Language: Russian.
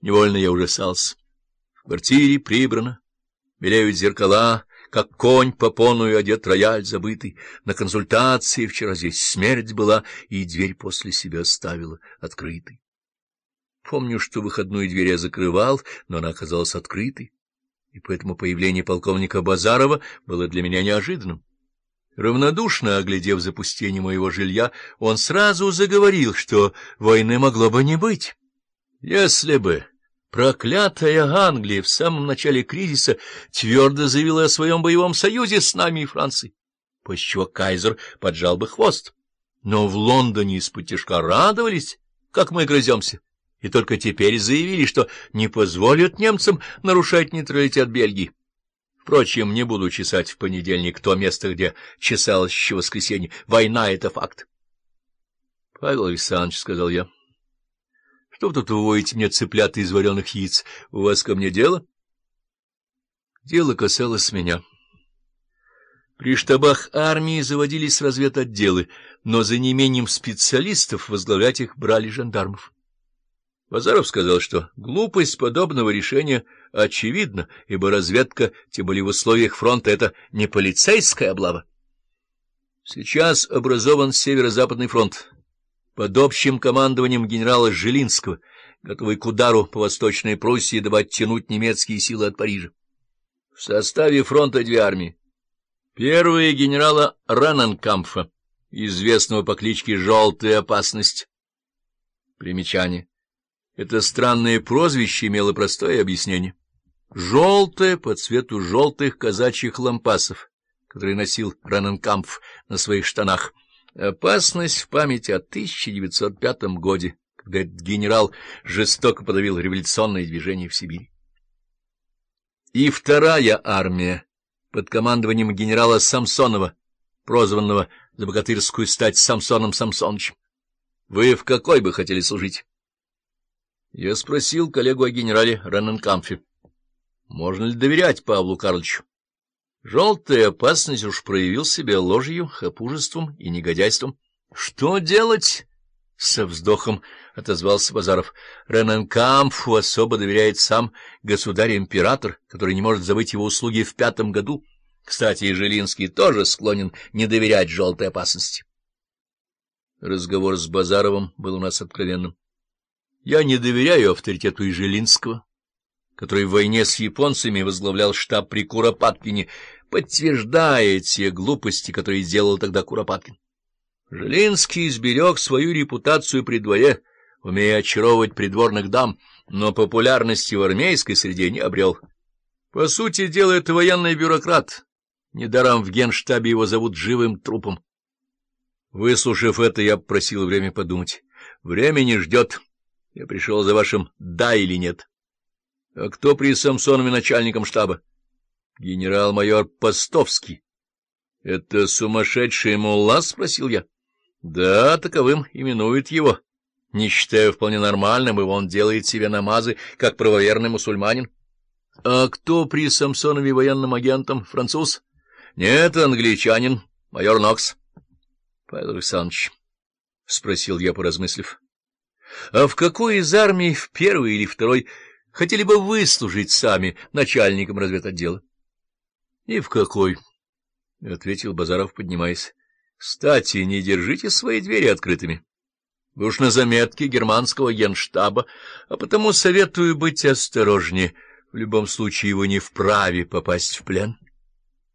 Невольно я ужасался. В квартире прибрано, белеют зеркала, как конь по поную одет рояль забытый. На консультации вчера здесь смерть была, и дверь после себя оставила открытой. Помню, что выходную дверь я закрывал, но она оказалась открытой, и поэтому появление полковника Базарова было для меня неожиданным. Равнодушно оглядев запустение моего жилья, он сразу заговорил, что войны могло бы не быть. Если бы проклятая Англия в самом начале кризиса твердо заявила о своем боевом союзе с нами и Францией, после чего кайзер поджал бы хвост. Но в Лондоне из-под радовались, как мы грыземся и только теперь заявили, что не позволят немцам нарушать нейтралитет Бельгии. Впрочем, не буду чесать в понедельник то место, где чесалось еще воскресенье. Война — это факт. — Павел Александрович, — сказал я, — что вы тут уводите мне цыплята из вареных яиц? У вас ко мне дело? Дело касалось меня. При штабах армии заводились разведотделы, но за неимением специалистов возглавлять их брали жандармов. Базаров сказал, что глупость подобного решения очевидна, ибо разведка, тем более в условиях фронта, это не полицейская облава. Сейчас образован Северо-Западный фронт под общим командованием генерала Жилинского, готовый к удару по Восточной Пруссии, дабы оттянуть немецкие силы от Парижа. В составе фронта две армии. Первая генерала Раненкамфа, известного по кличке «Желтая опасность». Примечание. Это странное прозвище имело простое объяснение. Желтое по цвету желтых казачьих лампасов, которые носил Раненкампф на своих штанах. Опасность в памяти о 1905 годе, когда этот генерал жестоко подавил революционное движение в Сибири. И вторая армия под командованием генерала Самсонова, прозванного за богатырскую стать Самсоном Самсоновичем. Вы в какой бы хотели служить? Я спросил коллегу о генерале Раненкамфе. Можно ли доверять Павлу Карловичу? Желтая опасность уж проявил себя ложью, хапужеством и негодяйством. — Что делать? — со вздохом отозвался Базаров. — Рененкамфу особо доверяет сам государь-император, который не может забыть его услуги в пятом году. Кстати, Жилинский тоже склонен не доверять желтой опасности. Разговор с Базаровым был у нас откровенным. Я не доверяю авторитету Ижилинского, который в войне с японцами возглавлял штаб при Куропаткине, подтверждая те глупости, которые сделал тогда Куропаткин. Жилинский изберег свою репутацию при дворе, умея очаровывать придворных дам, но популярности в армейской среде не обрел. По сути дела, это военный бюрократ. Недаром в генштабе его зовут живым трупом. Выслушав это, я попросил время подумать. Время не ждет. Я пришел за вашим «да» или «нет». — А кто при Самсонове начальником штаба? — Генерал-майор Постовский. — Это сумасшедший мулла? — спросил я. — Да, таковым именуют его. Не считаю вполне нормальным, и он делает себе намазы, как правоверный мусульманин. — А кто при Самсонове военным агентом? Француз? — Нет, англичанин, майор Нокс. — Павел Александрович, — спросил я, поразмыслив. А в какой из армий, в первой или второй, хотели бы выслужить сами начальником разведотдела? — И в какой? — ответил Базаров, поднимаясь. — Кстати, не держите свои двери открытыми. Вы уж на заметке германского генштаба, а потому советую быть осторожнее. В любом случае его не вправе попасть в плен. —